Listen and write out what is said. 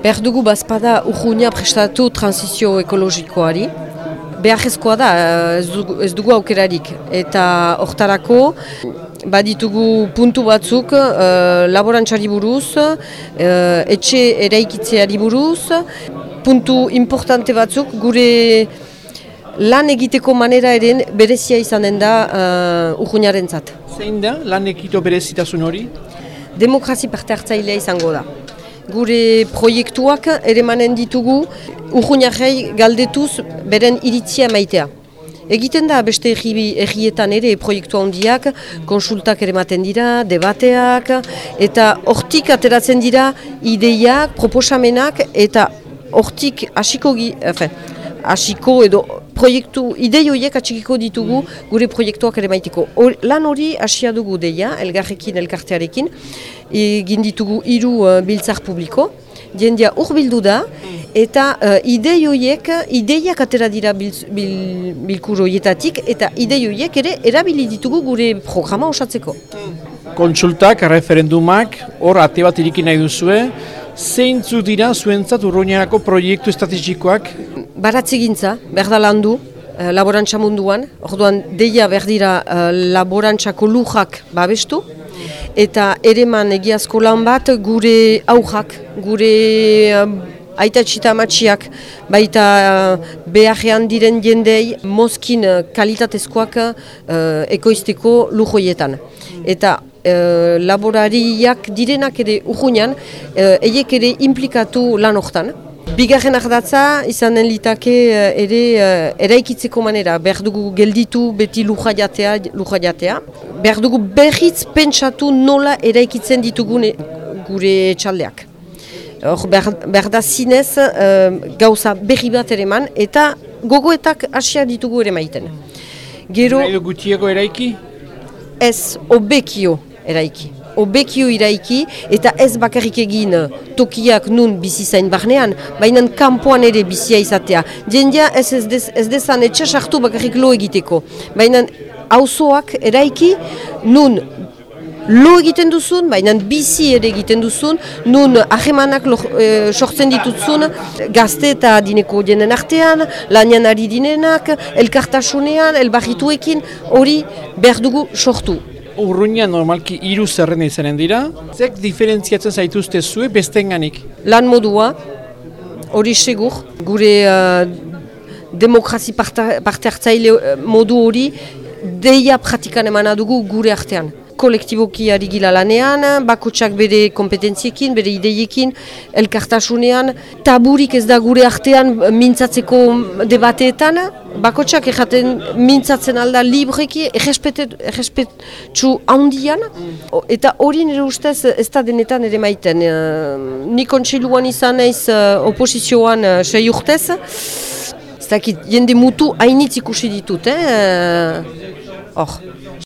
Behar dugu bazpada urgunia prestatu transizio ekologikoari. Beharrezkoa da, ez dugu, ez dugu aukerarik. Eta hortarako, baditugu puntu batzuk, uh, laborantxari buruz, uh, etxe eraikitzeari buruz, puntu importante batzuk, gure lan egiteko manera eren berezia izanen da uh, urguniaren zat. Zein da lan egito berezitasun hori? Demokrazi parte hartzailea izango da gure proiektuak ere manen ditugu urgunarrei galdetuz beren iritzia maitea. Egiten da beste errietan ere proiektu handiak, konsultak ere maten dira, debateak, eta hortik ateratzen dira ideiak, proposamenak, eta hortik hasiko hasiko edo proiektu, idei horiek atxikiko ditugu gure proiektuak ere maiteko. lan hori hasia dugu deia, elgarrekin, elkartearekin, egin ditugu hiru uh, biltzar publiko, jendia urbildu da, eta uh, idei horiek, ideiak atera dira bil, bil, bilkuro horietatik, eta idei horiek ere erabili ditugu gure programa osatzeko. Kontsultak, referendumak, hor ate bat irikin nahi duzue, zeintzu dira zuentzat urroinarako proiektu estrategikoak? Baratzegintza, behar da lan du, eh, laborantza munduan, orduan deia behar dira eh, laborantzako lujak babestu, eta ereman egiazko lan bat gure aujak, gure uh, aita txita matxiak, baita beharrean diren jendei mozkin kalitatezkoak uh, ekoizteko lujoietan. Eta uh, laborariak direnak ere urgunan, eiek ere implikatu lan hortan. Bigarren ardatza izan den litake uh, ere eraikitzeko manera, behar dugu gelditu beti luja jatea, luja jatea. Behar dugu berriz pentsatu nola eraikitzen ditugun gure txaldeak. Hor behar, da zinez uh, gauza berri bat ere man, eta gogoetak asia ditugu ere maiten. Gero... gutiego eraiki? Ez, obekio eraiki obekio iraiki eta ez bakarrik egin tokiak nun bizi zain barnean, baina kanpoan ere bizia izatea. Jendia ez ez, dez, ez dezan etxasartu bakarrik lo egiteko, baina auzoak eraiki nun lo egiten duzun, baina bizi ere egiten duzun, nun ahemanak e, sortzen dituzun gazte eta dineko jenen artean, lanian ari dinenak, elkartasunean, elbarrituekin, hori behar dugu sortu. Urruña normalki hiru zerren izanen dira. Zek diferentziatzen zaituzte zue bestenganik? Lan modua, hori segur, gure uh, demokrazi parte hartzaile uh, modu hori, deia pratikan emana dugu gure artean kolektiboki ari gila lanean, bakotsak bere kompetentziekin, bere ideiekin, elkartasunean, taburik ez da gure artean mintzatzeko debateetan, bakotsak erraten mintzatzen alda libreki, errespetsu handian, eta hori nire ustez ez da denetan ere maiten. Uh, ni kontseiluan izan ez uh, oposizioan uh, sei urtez, ez dakit jende mutu hainitz ikusi ditut, eh? Hor.